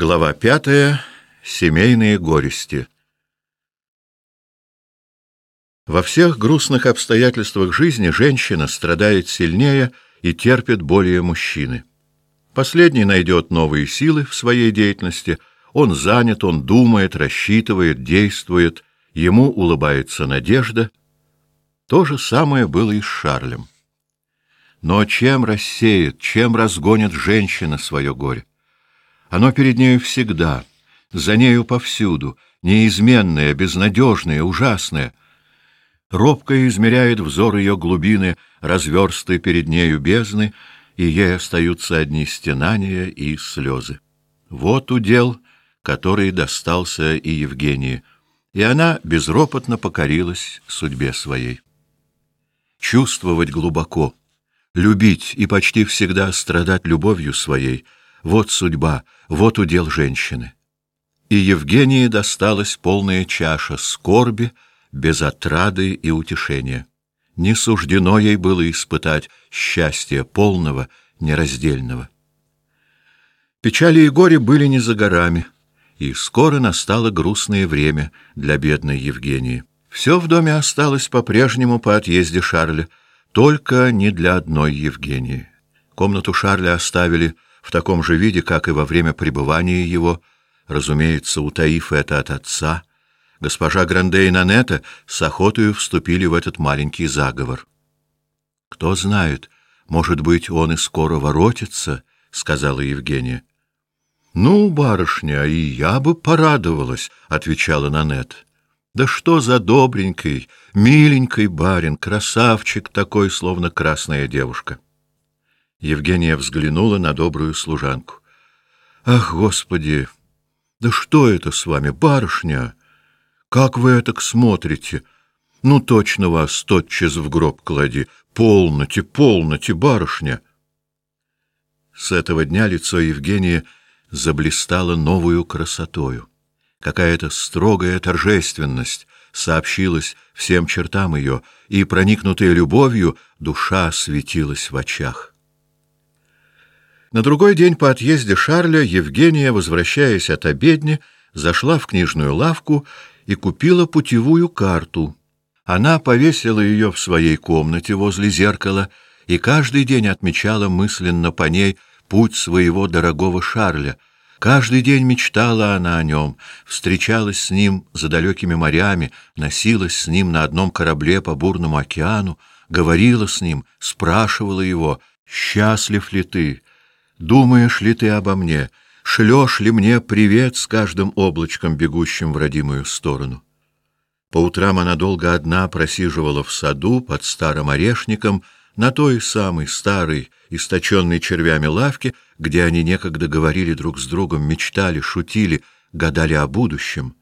Глава пятая. Семейные горести. Во всех грустных обстоятельствах жизни женщина страдает сильнее и терпит более мужчины. Последний найдет новые силы в своей деятельности, он занят, он думает, рассчитывает, действует, ему улыбается надежда. То же самое было и с Шарлем. Но чем рассеет, чем разгонит женщина свое горе? Оно перед нею всегда, за нею повсюду, неизменное, безнадежное, ужасное. Робко измеряет взор ее глубины, разверсты перед нею бездны, и ей остаются одни стенания и слезы. Вот удел, который достался и Евгении, и она безропотно покорилась судьбе своей. Чувствовать глубоко, любить и почти всегда страдать любовью своей — вот судьба, вот удел женщины. И Евгении досталась полная чаша скорби, без отрады и утешения. Не суждено ей было испытать счастья полного, нераздельного. Печали и горе были не за горами, и скоро настало грустное время для бедной Евгении. Все в доме осталось по-прежнему по отъезде Шарля, только не для одной Евгении. Комнату Шарля оставили в таком же виде, как и во время пребывания его, разумеется, утаив это от отца, госпожа Гранде и Нанетта с охотою вступили в этот маленький заговор. «Кто знает, может быть, он и скоро воротится», — сказала Евгения. «Ну, барышня, и я бы порадовалась», — отвечала Нанет. «Да что за добренький, миленький барин, красавчик такой, словно красная девушка». Евгения взглянула на добрую служанку. «Ах, Господи! Да что это с вами, барышня? Как вы это смотрите? Ну, точно вас тотчас в гроб клади. Полноте, полноте, барышня!» С этого дня лицо Евгении заблистало новую красотою. Какая-то строгая торжественность сообщилась всем чертам ее, и, проникнутая любовью, душа светилась в очах. На другой день по отъезде Шарля Евгения, возвращаясь от обедни, зашла в книжную лавку и купила путевую карту. Она повесила ее в своей комнате возле зеркала и каждый день отмечала мысленно по ней путь своего дорогого Шарля. Каждый день мечтала она о нем, встречалась с ним за далекими морями, носилась с ним на одном корабле по бурному океану, говорила с ним, спрашивала его, «Счастлив ли ты?» Думаешь ли ты обо мне? Шлешь ли мне привет с каждым облачком, бегущим в родимую сторону? По утрам она долго одна просиживала в саду под старым орешником на той самой старой, источенной червями лавке, где они некогда говорили друг с другом, мечтали, шутили, гадали о будущем.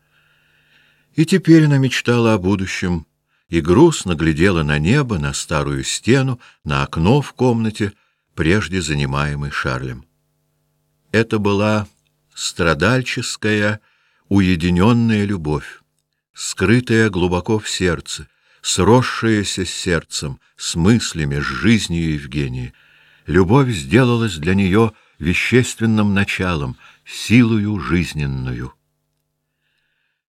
И теперь она мечтала о будущем и грустно глядела на небо, на старую стену, на окно в комнате — прежде занимаемый Шарлем. Это была страдальческая, уединенная любовь, скрытая глубоко в сердце, сросшаяся с сердцем, с мыслями, с жизнью Евгении. Любовь сделалась для нее вещественным началом, силою жизненную.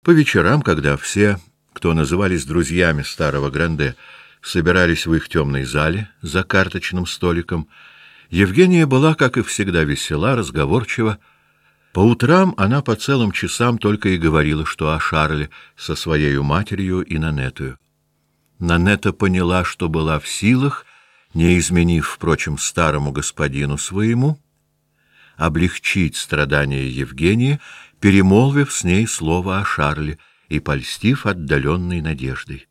По вечерам, когда все, кто назывались друзьями старого Гранде, собирались в их темной зале за карточным столиком, Евгения была, как и всегда, весела, разговорчива. По утрам она по целым часам только и говорила, что о Шарле со своей матерью и Нанетою. Нанета поняла, что была в силах, не изменив, впрочем, старому господину своему, облегчить страдания Евгении, перемолвив с ней слово о Шарле и польстив отдаленной надеждой.